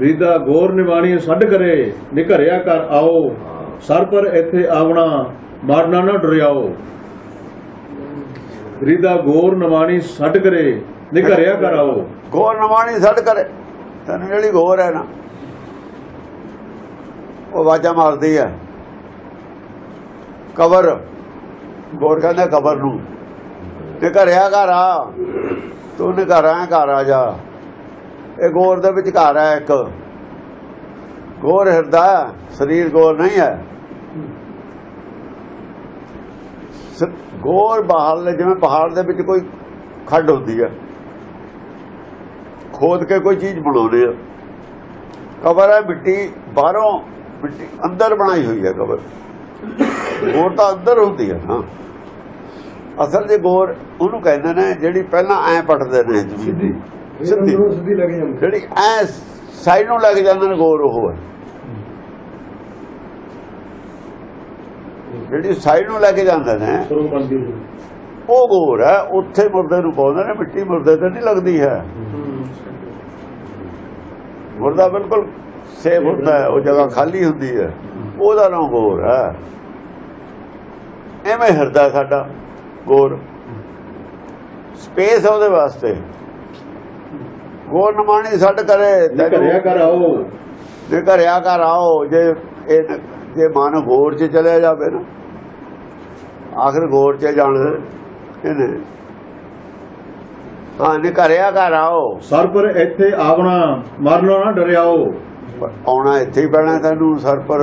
ਰੀਦਾ ਗੋਰ ਨਿਵਾਣੀ ਛੱਡ ਕਰੇ, ਨਿਘਰਿਆ ਕਰ ਆਓ। ਸਰ ਪਰ ਇੱਥੇ ਆਵਣਾ, ਮਾਰਨਾ ਨਾ ਡਰਿਆਓ। ਰੀਦਾ ਗੋਰ ਨਿਵਾਣੀ ਛੱਡ ਕਰੇ, ਨਿਘਰਿਆ ਕਰ ਆਓ। ਗੋਰ ਨਵਾਣੀ ਛੱਡ ਕਰੇ, ਤੈਨੂੰ ਜਿਹੜੀ ਗੋਰ ਹੈ ਨਾ, ਉਹ ਵਾਜਾ ਮਾਰਦੀ ਹੈ। ਕਬਰ, ਗੋਰ ਕਹਿੰਦਾ ਕਬਰ ਨੂੰ ਤੇ ਘਰਿਆ ਘਰ ਆ, ਤੂੰ ਨੇ ਘਰ ਆ ਘਰ ਆ ਜਾ। ਇਹ ਗੋਰ ਦੇ ਵਿਚਕਾਰ ਘਰ ਹੈ ਇੱਕ। ਗੋਰ ਹਿਰਦਾ ਹੈ, ਸਰੀਰ ਗੋਰ ਨਹੀਂ ਹੈ। ਸ- ਗੋਰ ਬਾਹਰ ਜਿਵੇਂ ਪਹਾੜ ਦੇ ਵਿੱਚ ਕੋਈ ਖੱਡ ਹੁੰਦੀ ਹੈ। ਖੋਦ ਕੇ ਕੋਈ ਚੀਜ਼ ਬਣਾਉਂਦੇ ਆ। ਕਬਰ ਹੈ ਮਿੱਟੀ ਬਾਹਰੋਂ ਮਿੱਟੀ ਅੰਦਰ ਬਣਾਈ ਹੋਈ ਹੈ ਕਬਰ। ਗੋਰ ਤਾਂ ਅੰਦਰ ਹੁੰਦੀ ਹੈ ਹਾਂ। ਅਸਲ ਜੇ ਗੋਰ ਉਹਨੂੰ ਕਹਿੰਦੇ ਨੇ ਜਿਹੜੀ ਪਹਿਲਾਂ ਐ ਪਟਦੇ ਨੇ ਸਿੱਧੀ ਸਿੱਧੀ ਸਿੱਧੀ। ਜਿਹੜੀ ਐ ਸਾਈਡ ਨੂੰ ਲੱਗ ਜਾਂਦੇ ਨੇ ਗੋਰ ਉਹ ਹੈ। ਜਿਹੜੀ ਸਾਈਡ ਨੂੰ ਲੈ ਕੇ ਜਾਂਦੇ ਨੇ ਉਹ ਗੋਰ ਹੈ ਉੱਥੇ ਮੁਰਦੇ ਨੂੰ ਪਾਉਂਦੇ ਨੇ ਮਿੱਟੀ ਮੁਰਦੇ ਤੇ ਨਹੀਂ ਲੱਗਦੀ ਹੈ। ਮੁਰਦਾ ਬਿਲਕੁਲ ਸੇਫ ਹੁੰਦਾ ਹੈ ਉਹ ਜਗ੍ਹਾ ਖਾਲੀ ਹੁੰਦੀ ਹੈ। ਉਹਦਾ ਨਾਮ ਗੋਰ ਹੈ। ਐਵੇਂ ਹਿਰਦਾ ਸਾਡਾ ਗੋਰ ਸਪੇਸ ਉਹਦੇ ਵਾਸਤੇ। ਗੋਰ ਨਮਾਣੀ ਛੱਡ ਕਰੇ ਨਿਘਰਿਆ ਕਰ ਆਓ। ਜੇ ਘਰਿਆ ਘਰ ਆਓ ਜੇ ਇਹ ਜੇ ਮਨ ਗੋਰ ਚ ਚਲਿਆ ਜਾਵੇ ਨਾ ਆਖਰ ਗੋਰ ਚ ਜਾਣਾ ਇਹਨੇ। ਹਾਂ ਨੇ ਘਰਿਆ ਘਰ ਆਓ। ਸਰ ਪਰ ਇੱਥੇ ਆਵਣਾ ਮਾਰਨਾ ਨਾ ਡਰਿਆਓ। ਆਉਣਾ ਇੱਥੇ ਹੀ ਪੈਣਾ ਤੈਨੂੰ ਸਰ ਪਰ।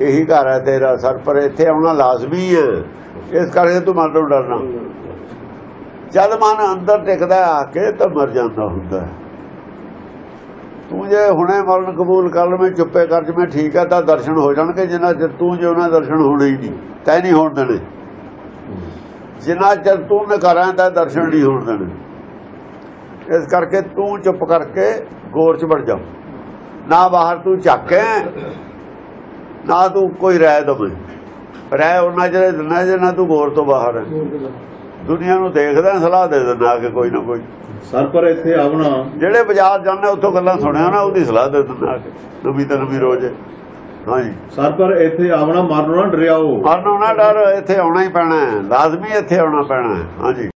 ਇਹੀ ਘਰ ਹੈ ਤੇਰਾ ਸਰ ਪਰ ਇੱਥੇ ਆਉਣਾ ਲਾਜ਼ਮੀ ਹੈ। ਇਸ ਕਰਕੇ ਤੂੰ ਮਨ ਤੋਂ ਡਰਨਾ। ਜਦ ਮਨ ਅੰਦਰ ਟਿਕਦਾ ਆ ਕੇ ਤਾਂ ਮਰ ਜਾਂਦਾ ਹੁੰਦਾ। ਤੂੰ ਜੇ ਹੁਣੇ ਮਰਨ ਕਬੂਲ ਕਰ ਲਵੇਂ, ਚੁੱਪੇ ਕਰ ਜਵੇਂ, ਠੀਕ ਹੈ ਤਾਂ ਦਰਸ਼ਨ ਹੋ ਜਾਣਗੇ। ਜਿੰਨਾ ਚਿਰ ਤੂੰ ਜੇ ਉਹਨਾਂ ਦਰਸ਼ਨ ਹੋਣੇ ਹੀ ਨਹੀਂ, ਤੈ ਨਹੀਂ ਹੋਣ ਦੇਣੇ। ਜਿੰਨਾ ਚਿਰ ਤੂੰ ਨ ਕਰਾਂ ਦਰਸ਼ਨ ਨਹੀਂ ਹੋਣ ਦੇਣੇ। ਇਸ ਕਰਕੇ ਤੂੰ ਚੁੱਪ ਕਰਕੇ ਗੋਰ ਚ ਵੜ ਜਾ। ਨਾ ਬਾਹਰ ਤੂੰ ਚੱਕੇ ਨਾ ਤੂੰ ਕੋਈ ਰਾਇ ਦਵੇ। ਰਾਇ ਉਹਨਾਂ ਜਿਹੜੇ ਦਿਨਾਂ ਜੇ ਨਾ ਤੂੰ ਗੋਰ ਤੋਂ ਬਾਹਰ ਹੈ ਦੁਨੀਆ ਨੂੰ ਦੇਖਦਾ ਸਲਾਹ ਦੇ ਦਿੰਦਾ ਕਿ ਕੋਈ ਨਾ ਕੋਈ। ਸਰ ਪਰ ਇੱਥੇ ਆਵਣਾ ਜਿਹੜੇ ਬਾਜ਼ਾਰ ਜਾਂਦੇ ਉੱਥੋਂ ਗੱਲਾਂ ਸੁਣਿਆ ਨਾ ਉਹਦੀ ਸਲਾਹ ਦੇ ਦਿੰਦਾ ਨਵੀਂ ਤਾਂ ਨਵੀਂ ਰੋਜ਼। ਹਾਂਜੀ। ਸਰ ਪਰ ਇੱਥੇ ਆਵਣਾ ਮਾਰਨਾ ਨਾ ਡਰਿਆਓ ਮਰਨੋਂ ਨਾ ਡਰ ਇੱਥੇ ਆਉਣਾ ਹੀ ਪੈਣਾ ਹੈ। ਲਾਜ਼ਮੀ ਇੱਥੇ ਆਉਣਾ ਪੈਣਾ ਹੈ। ਹਾਂਜੀ।